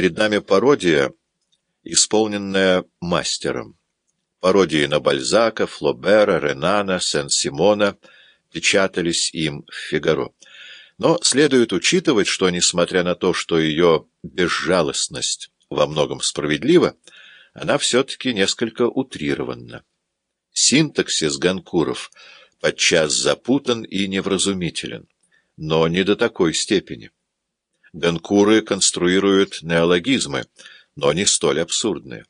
Перед нами пародия, исполненная мастером. Пародии на Бальзака, Флобера, Ренана, Сен-Симона печатались им в «Фигаро». Но следует учитывать, что, несмотря на то, что ее безжалостность во многом справедлива, она все-таки несколько утрирована. Синтаксис Ганкуров подчас запутан и невразумителен, но не до такой степени. Ганкуры конструируют неологизмы, но не столь абсурдные.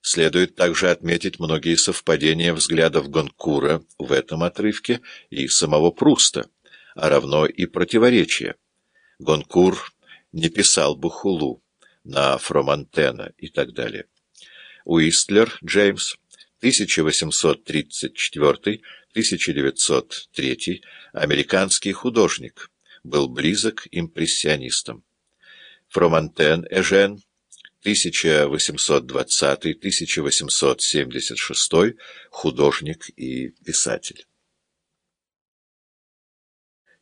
Следует также отметить многие совпадения взглядов Гонкура в этом отрывке и самого Пруста, а равно и противоречия. Гонкур не писал Бухулу на Фромантена и так далее. Уистлер Джеймс, 1834-1903, американский художник, был близок импрессионистам. Фромантен Эжен, 1820-1876, художник и писатель.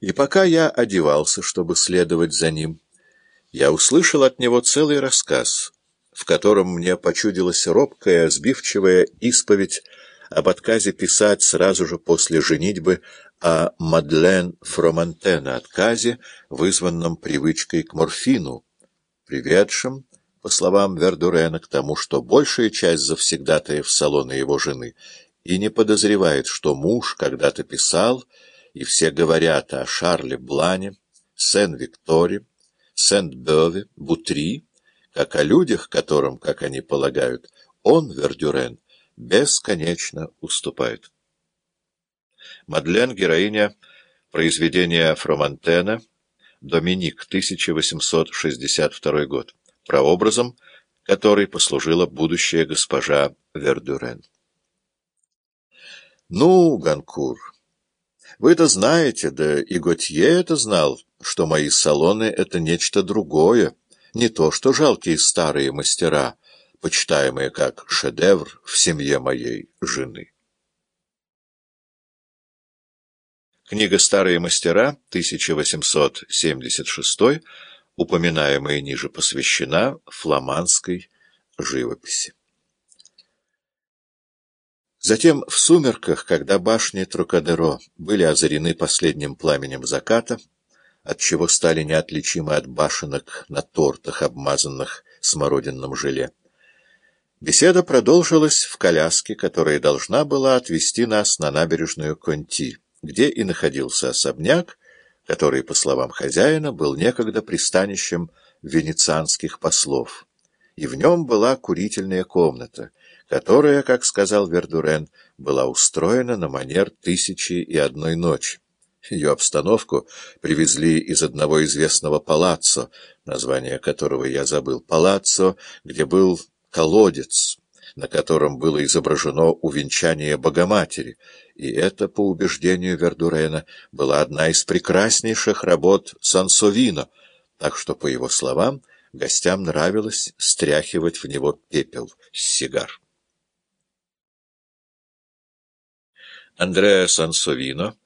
И пока я одевался, чтобы следовать за ним, я услышал от него целый рассказ, в котором мне почудилась робкая, сбивчивая исповедь об отказе писать сразу же после женитьбы о Мадлен Фромантена, отказе, вызванном привычкой к морфину, приведшем, по словам Вердурена, к тому, что большая часть завсегдатаев салона его жены и не подозревает, что муж когда-то писал, и все говорят о Шарле Блане, Сен-Викторе, Сент-Беве, Бутри, как о людях, которым, как они полагают, он, Вердюрен, бесконечно уступает. Мадлен — героиня произведения Фромантена «Доминик», 1862 год, прообразом которой послужила будущая госпожа Вердюрен. «Ну, Ганкур, вы-то знаете, да и Готье это знал, что мои салоны — это нечто другое, не то что жалкие старые мастера, почитаемые как шедевр в семье моей жены». Книга «Старые мастера», 1876, упоминаемая ниже, посвящена фламандской живописи. Затем в сумерках, когда башни Трокадеро были озарены последним пламенем заката, отчего стали неотличимы от башенок на тортах, обмазанных смородинным желе, беседа продолжилась в коляске, которая должна была отвезти нас на набережную Конти где и находился особняк, который, по словам хозяина, был некогда пристанищем венецианских послов. И в нем была курительная комната, которая, как сказал Вердурен, была устроена на манер «Тысячи и одной ночи». Ее обстановку привезли из одного известного палаццо, название которого я забыл, палаццо, где был колодец, на котором было изображено увенчание Богоматери, и это, по убеждению Вердурена, была одна из прекраснейших работ Сансовино, так что, по его словам, гостям нравилось стряхивать в него пепел с сигар. Андреа Сансовино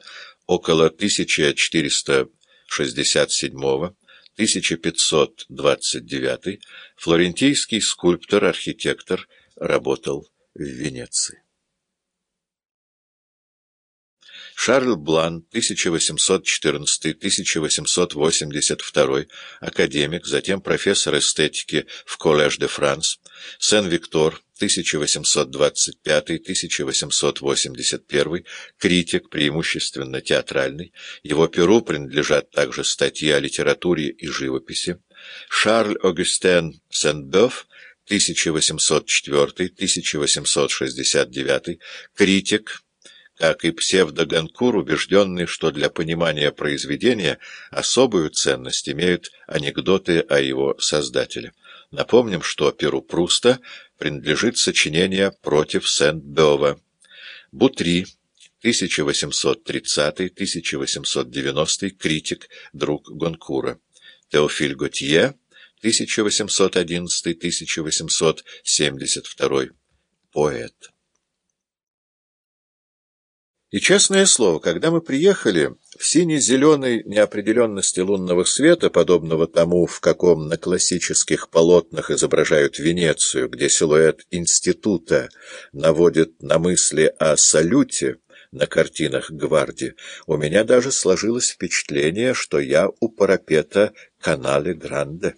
около 1467-1529, флорентийский скульптор-архитектор, работал в Венеции. Шарль Блан, 1814-1882, академик, затем профессор эстетики в Коллеж де Франс, Сен-Виктор, 1825-1881, критик, преимущественно театральный, его перу принадлежат также статьи о литературе и живописи, Шарль Огюстен Сен-Бёв, 1804-1869, критик, как и псевдоганкур, убежденный, что для понимания произведения особую ценность имеют анекдоты о его создателе. Напомним, что Перу Пруста принадлежит сочинение «Против Сент-Бёва». Бутри, 1830-1890, критик, друг Гонкура. Теофиль Готье, 1811-1872, поэт. И, честное слово, когда мы приехали, в сине-зеленой неопределенности лунного света, подобного тому, в каком на классических полотнах изображают Венецию, где силуэт института наводит на мысли о салюте на картинах Гварди, у меня даже сложилось впечатление, что я у парапета канале Гранде.